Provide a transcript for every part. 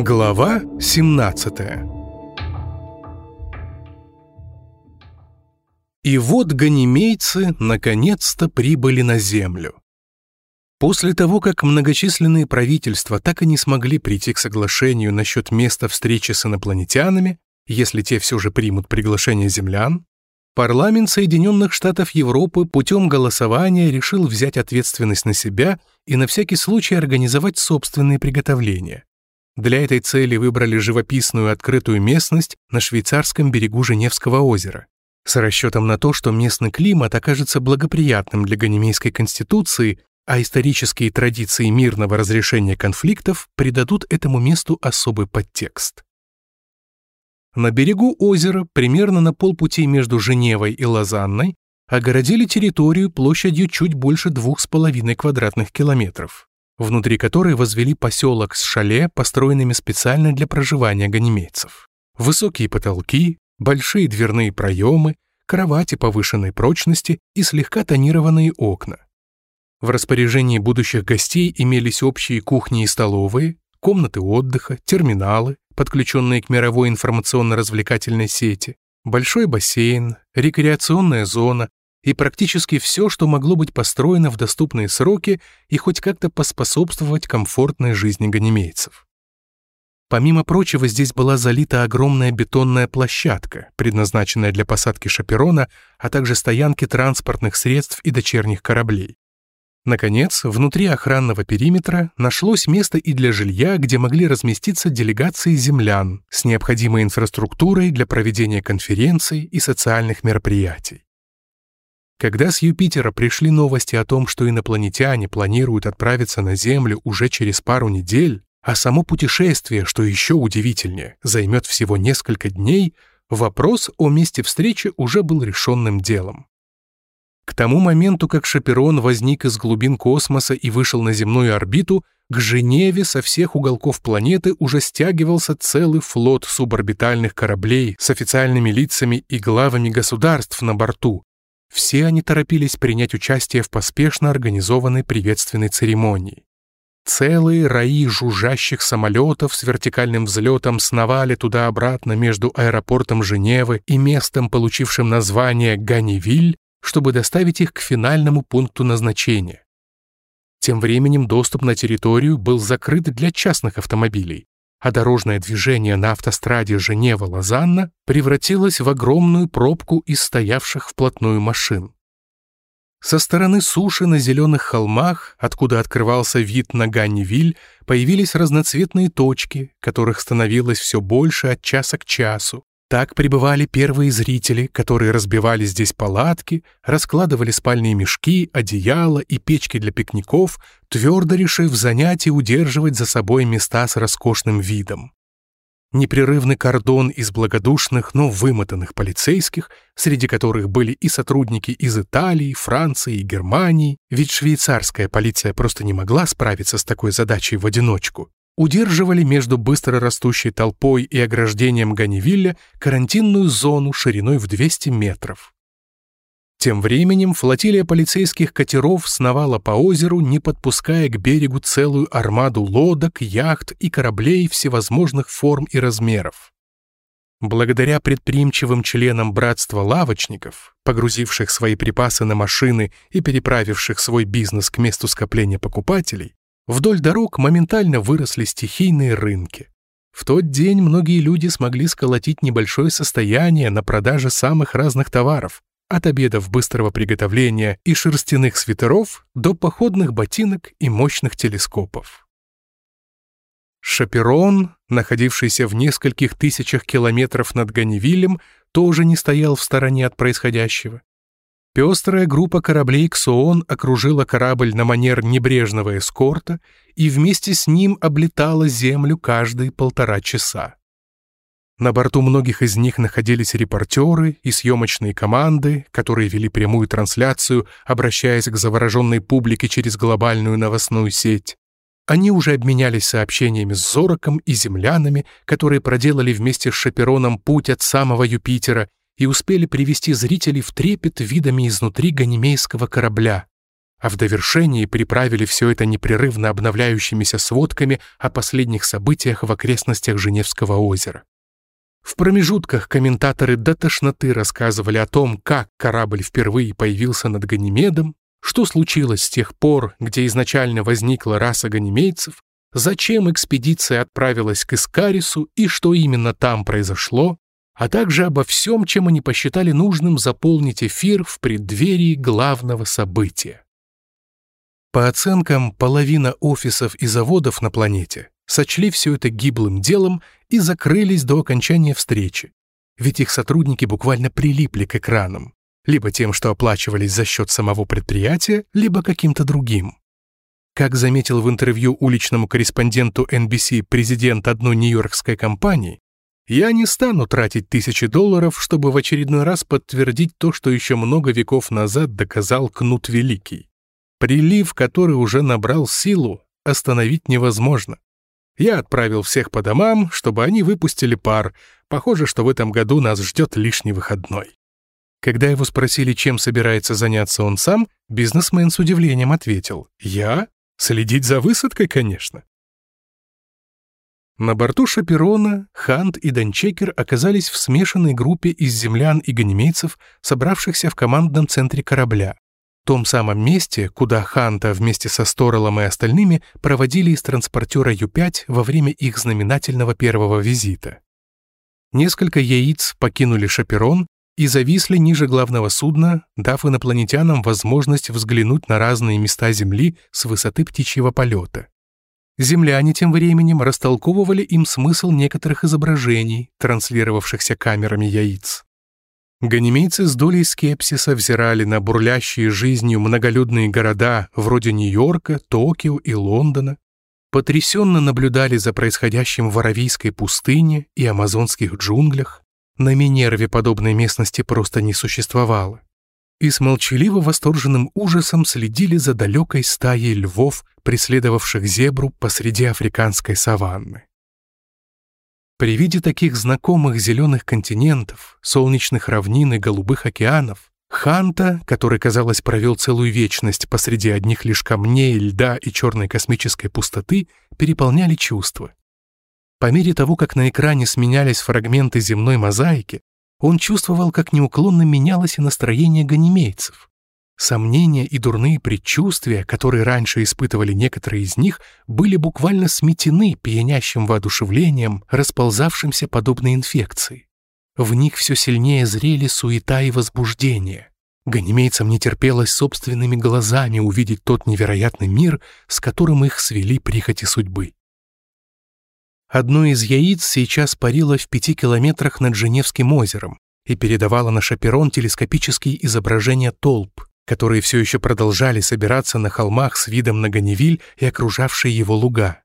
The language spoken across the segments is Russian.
Глава 17 И вот ганимейцы наконец-то прибыли на Землю. После того, как многочисленные правительства так и не смогли прийти к соглашению насчет места встречи с инопланетянами, если те все же примут приглашение землян, парламент Соединенных Штатов Европы путем голосования решил взять ответственность на себя и на всякий случай организовать собственные приготовления. Для этой цели выбрали живописную открытую местность на швейцарском берегу Женевского озера, с расчетом на то, что местный климат окажется благоприятным для Ганимейской конституции, а исторические традиции мирного разрешения конфликтов придадут этому месту особый подтекст. На берегу озера, примерно на полпути между Женевой и Лозанной, огородили территорию площадью чуть больше двух с половиной квадратных километров внутри которой возвели поселок с шале, построенными специально для проживания ганимейцев. Высокие потолки, большие дверные проемы, кровати повышенной прочности и слегка тонированные окна. В распоряжении будущих гостей имелись общие кухни и столовые, комнаты отдыха, терминалы, подключенные к мировой информационно-развлекательной сети, большой бассейн, рекреационная зона, и практически все, что могло быть построено в доступные сроки и хоть как-то поспособствовать комфортной жизни ганимейцев. Помимо прочего, здесь была залита огромная бетонная площадка, предназначенная для посадки шаперона, а также стоянки транспортных средств и дочерних кораблей. Наконец, внутри охранного периметра нашлось место и для жилья, где могли разместиться делегации землян с необходимой инфраструктурой для проведения конференций и социальных мероприятий. Когда с Юпитера пришли новости о том, что инопланетяне планируют отправиться на Землю уже через пару недель, а само путешествие, что еще удивительнее, займет всего несколько дней, вопрос о месте встречи уже был решенным делом. К тому моменту, как Шаперон возник из глубин космоса и вышел на земную орбиту, к Женеве со всех уголков планеты уже стягивался целый флот суборбитальных кораблей с официальными лицами и главами государств на борту, все они торопились принять участие в поспешно организованной приветственной церемонии. Целые раи жужжащих самолетов с вертикальным взлетом сновали туда-обратно между аэропортом Женевы и местом, получившим название Ганивиль, чтобы доставить их к финальному пункту назначения. Тем временем доступ на территорию был закрыт для частных автомобилей, а дорожное движение на автостраде Женева-Лозанна превратилось в огромную пробку из стоявших вплотную машин. Со стороны суши на зеленых холмах, откуда открывался вид на Ганнивиль, появились разноцветные точки, которых становилось все больше от часа к часу, так прибывали первые зрители, которые разбивали здесь палатки, раскладывали спальные мешки, одеяла и печки для пикников, твердо решив занять и удерживать за собой места с роскошным видом. Непрерывный кордон из благодушных, но вымотанных полицейских, среди которых были и сотрудники из Италии, Франции и Германии, ведь швейцарская полиция просто не могла справиться с такой задачей в одиночку, удерживали между быстро растущей толпой и ограждением Ганивилля карантинную зону шириной в 200 метров. Тем временем флотилия полицейских катеров сновала по озеру, не подпуская к берегу целую армаду лодок, яхт и кораблей всевозможных форм и размеров. Благодаря предприимчивым членам братства лавочников, погрузивших свои припасы на машины и переправивших свой бизнес к месту скопления покупателей, Вдоль дорог моментально выросли стихийные рынки. В тот день многие люди смогли сколотить небольшое состояние на продаже самых разных товаров, от обедов быстрого приготовления и шерстяных свитеров до походных ботинок и мощных телескопов. Шаперон, находившийся в нескольких тысячах километров над Ганивилем, тоже не стоял в стороне от происходящего. Пестрая группа кораблей «Ксоон» окружила корабль на манер небрежного эскорта и вместе с ним облетала Землю каждые полтора часа. На борту многих из них находились репортеры и съемочные команды, которые вели прямую трансляцию, обращаясь к завороженной публике через глобальную новостную сеть. Они уже обменялись сообщениями с Зороком и землянами, которые проделали вместе с Шапероном путь от самого Юпитера и успели привести зрителей в трепет видами изнутри ганимейского корабля. а в довершении приправили все это непрерывно обновляющимися сводками о последних событиях в окрестностях Женевского озера. В промежутках комментаторы до тошноты рассказывали о том, как корабль впервые появился над Ганимедом, что случилось с тех пор, где изначально возникла раса ганимейцев, зачем экспедиция отправилась к Искарису и что именно там произошло, а также обо всем, чем они посчитали нужным заполнить эфир в преддверии главного события. По оценкам, половина офисов и заводов на планете сочли все это гиблым делом и закрылись до окончания встречи, ведь их сотрудники буквально прилипли к экранам, либо тем, что оплачивались за счет самого предприятия, либо каким-то другим. Как заметил в интервью уличному корреспонденту NBC президент одной нью-йоркской компании, я не стану тратить тысячи долларов, чтобы в очередной раз подтвердить то, что еще много веков назад доказал Кнут Великий. Прилив, который уже набрал силу, остановить невозможно. Я отправил всех по домам, чтобы они выпустили пар. Похоже, что в этом году нас ждет лишний выходной. Когда его спросили, чем собирается заняться он сам, бизнесмен с удивлением ответил «Я? Следить за высадкой, конечно». На борту Шаперона Хант и Данчекер оказались в смешанной группе из землян и ганимейцев, собравшихся в командном центре корабля, том самом месте, куда Ханта вместе со Сторелом и остальными проводили из транспортера Ю-5 во время их знаменательного первого визита. Несколько яиц покинули Шаперон и зависли ниже главного судна, дав инопланетянам возможность взглянуть на разные места Земли с высоты птичьего полета. Земляне тем временем растолковывали им смысл некоторых изображений, транслировавшихся камерами яиц. Ганимейцы с долей скепсиса взирали на бурлящие жизнью многолюдные города вроде Нью-Йорка, Токио и Лондона, потрясенно наблюдали за происходящим в Аравийской пустыне и амазонских джунглях, на Минерве подобной местности просто не существовало и с молчаливо восторженным ужасом следили за далекой стаей львов, преследовавших зебру посреди африканской саванны. При виде таких знакомых зеленых континентов, солнечных равнин и голубых океанов, Ханта, который, казалось, провел целую вечность посреди одних лишь камней, льда и черной космической пустоты, переполняли чувства. По мере того, как на экране сменялись фрагменты земной мозаики, он чувствовал, как неуклонно менялось и настроение ганимейцев. Сомнения и дурные предчувствия, которые раньше испытывали некоторые из них, были буквально сметены пьянящим воодушевлением, расползавшимся подобной инфекции. В них все сильнее зрели суета и возбуждение. Ганимейцам не терпелось собственными глазами увидеть тот невероятный мир, с которым их свели прихоти судьбы. Одно из яиц сейчас парило в пяти километрах над Женевским озером и передавало на шаперон телескопические изображения толп, которые все еще продолжали собираться на холмах с видом на Ганевиль и окружавшие его луга.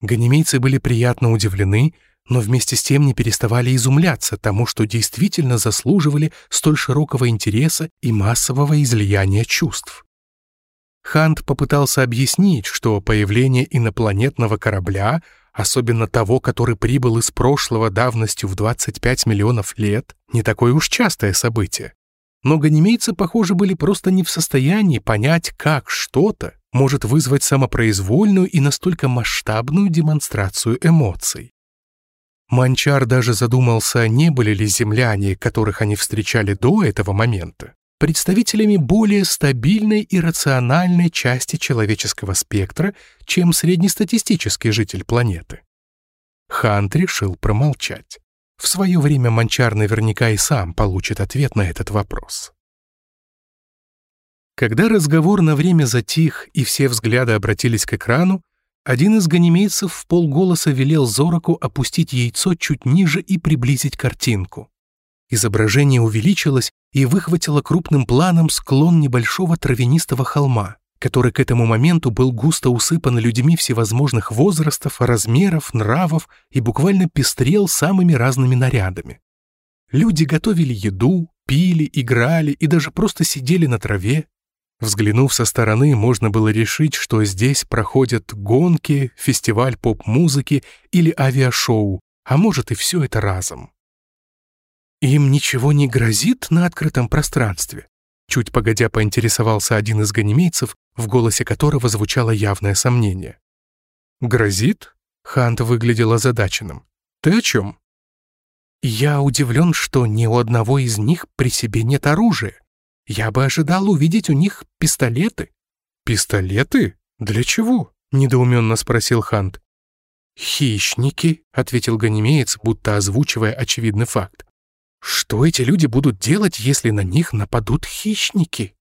Ганимейцы были приятно удивлены, но вместе с тем не переставали изумляться тому, что действительно заслуживали столь широкого интереса и массового излияния чувств. Хант попытался объяснить, что появление инопланетного корабля особенно того, который прибыл из прошлого давностью в 25 миллионов лет, не такое уж частое событие. Но ганимейцы, похоже, были просто не в состоянии понять, как что-то может вызвать самопроизвольную и настолько масштабную демонстрацию эмоций. Манчар даже задумался, не были ли земляне, которых они встречали до этого момента, представителями более стабильной и рациональной части человеческого спектра, чем среднестатистический житель планеты. Хант решил промолчать. В свое время Манчар наверняка и сам получит ответ на этот вопрос. Когда разговор на время затих и все взгляды обратились к экрану, один из ганимейцев в полголоса велел Зораку опустить яйцо чуть ниже и приблизить картинку. Изображение увеличилось и выхватило крупным планом склон небольшого травянистого холма, который к этому моменту был густо усыпан людьми всевозможных возрастов, размеров, нравов и буквально пестрел самыми разными нарядами. Люди готовили еду, пили, играли и даже просто сидели на траве. Взглянув со стороны, можно было решить, что здесь проходят гонки, фестиваль поп-музыки или авиашоу, а может и все это разом. «Им ничего не грозит на открытом пространстве?» Чуть погодя поинтересовался один из ганимейцев, в голосе которого звучало явное сомнение. «Грозит?» — Хант выглядел озадаченным. «Ты о чем?» «Я удивлен, что ни у одного из них при себе нет оружия. Я бы ожидал увидеть у них пистолеты». «Пистолеты? Для чего?» — недоуменно спросил Хант. «Хищники», — ответил Ганимеец, будто озвучивая очевидный факт. «Что эти люди будут делать, если на них нападут хищники?»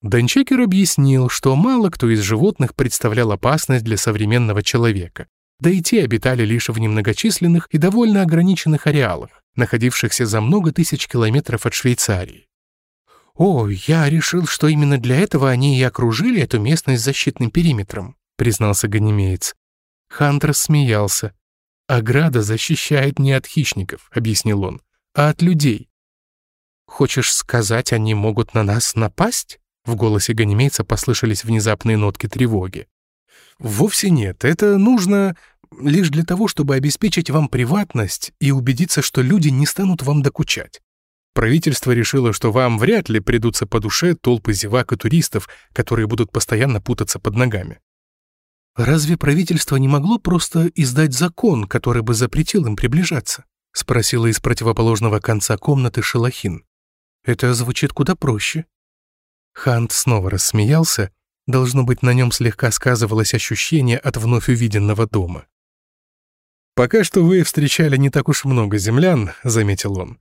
Данчекер объяснил, что мало кто из животных представлял опасность для современного человека, да и те обитали лишь в немногочисленных и довольно ограниченных ареалах, находившихся за много тысяч километров от Швейцарии. «О, я решил, что именно для этого они и окружили эту местность защитным периметром», признался Ганимеец. Хантер смеялся. «Ограда защищает не от хищников», — объяснил он, — «а от людей». «Хочешь сказать, они могут на нас напасть?» В голосе ганимейца послышались внезапные нотки тревоги. «Вовсе нет. Это нужно лишь для того, чтобы обеспечить вам приватность и убедиться, что люди не станут вам докучать. Правительство решило, что вам вряд ли придутся по душе толпы зевак и туристов, которые будут постоянно путаться под ногами. «Разве правительство не могло просто издать закон, который бы запретил им приближаться?» — спросила из противоположного конца комнаты Шелахин. «Это звучит куда проще». Хант снова рассмеялся. Должно быть, на нем слегка сказывалось ощущение от вновь увиденного дома. «Пока что вы встречали не так уж много землян», — заметил он.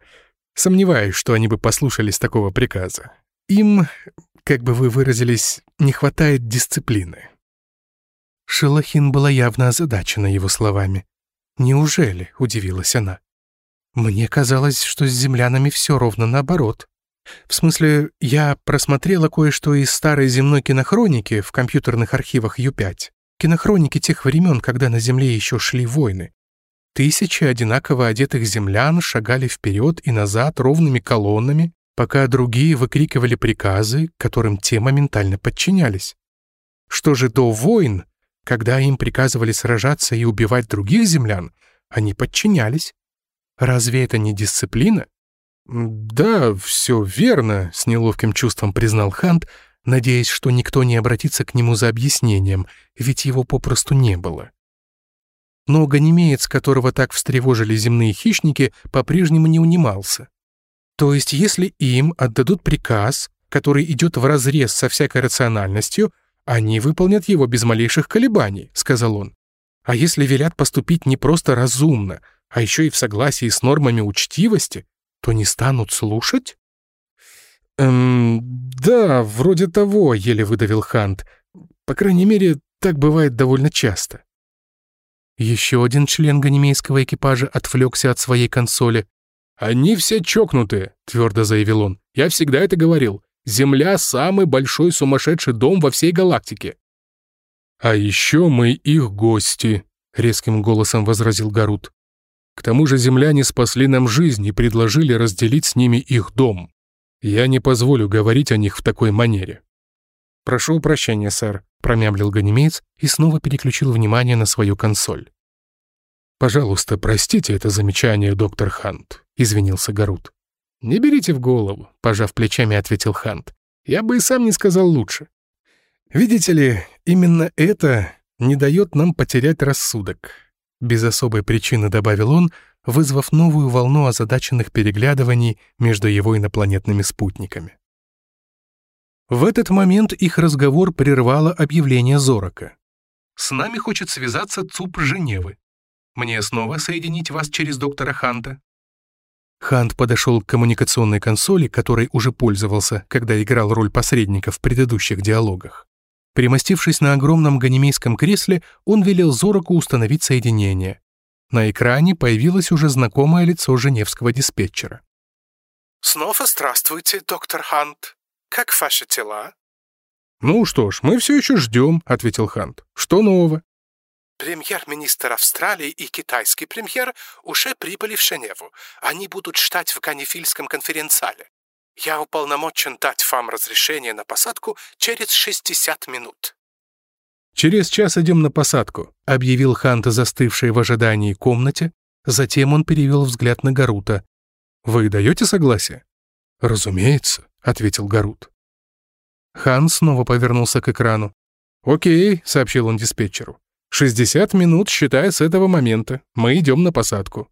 «Сомневаюсь, что они бы послушались такого приказа. Им, как бы вы выразились, не хватает дисциплины». Шелахин была явно озадачена его словами. «Неужели?» — удивилась она. «Мне казалось, что с землянами все ровно наоборот. В смысле, я просмотрела кое-что из старой земной кинохроники в компьютерных архивах Ю-5. Кинохроники тех времен, когда на Земле еще шли войны. Тысячи одинаково одетых землян шагали вперед и назад ровными колоннами, пока другие выкрикивали приказы, которым те моментально подчинялись. Что же до войн, когда им приказывали сражаться и убивать других землян, они подчинялись. Разве это не дисциплина? «Да, все верно», — с неловким чувством признал Хант, надеясь, что никто не обратится к нему за объяснением, ведь его попросту не было. Но ганимеец, которого так встревожили земные хищники, по-прежнему не унимался. То есть, если им отдадут приказ, который идет вразрез со всякой рациональностью, «Они выполнят его без малейших колебаний», — сказал он. «А если велят поступить не просто разумно, а еще и в согласии с нормами учтивости, то не станут слушать?» «Эм, да, вроде того», — еле выдавил Хант. «По крайней мере, так бывает довольно часто». Еще один член ганимейского экипажа отвлекся от своей консоли. «Они все чокнутые», — твердо заявил он. «Я всегда это говорил. Земля — самый большой сумасшедший дом во всей галактике». «А еще мы их гости», — резким голосом возразил Гарут. «К тому же земляне спасли нам жизнь и предложили разделить с ними их дом. Я не позволю говорить о них в такой манере». «Прошу прощения, сэр», — промямлил ганимеец и снова переключил внимание на свою консоль. «Пожалуйста, простите это замечание, доктор Хант», — извинился Гарут. «Не берите в голову», — пожав плечами, ответил Хант. «Я бы и сам не сказал лучше. Видите ли, именно это не дает нам потерять рассудок», — без особой причины добавил он, вызвав новую волну озадаченных переглядываний между его инопланетными спутниками. В этот момент их разговор прервало объявление Зорока. «С нами хочет связаться ЦУП Женевы. Мне снова соединить вас через доктора Ханта?» Хант подошел к коммуникационной консоли, которой уже пользовался, когда играл роль посредника в предыдущих диалогах. Примостившись на огромном ганимейском кресле, он велел Зороку установить соединение. На экране появилось уже знакомое лицо женевского диспетчера. «Снова здравствуйте, доктор Хант. Как ваши дела?» «Ну что ж, мы все еще ждем», — ответил Хант. «Что нового?» Премьер-министр Австралии и китайский премьер уже прибыли в Женеву. Они будут ждать в Ганифильском конференциале. Я уполномочен дать вам разрешение на посадку через 60 минут». «Через час идем на посадку», — объявил Ханта, застывший в ожидании комнате. Затем он перевел взгляд на Гарута. «Вы даете согласие?» «Разумеется», — ответил Гарут. Хан снова повернулся к экрану. «Окей», — сообщил он диспетчеру. «60 минут, считая с этого момента. Мы идем на посадку».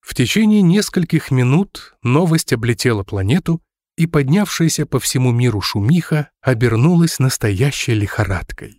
В течение нескольких минут новость облетела планету, и поднявшаяся по всему миру шумиха обернулась настоящей лихорадкой.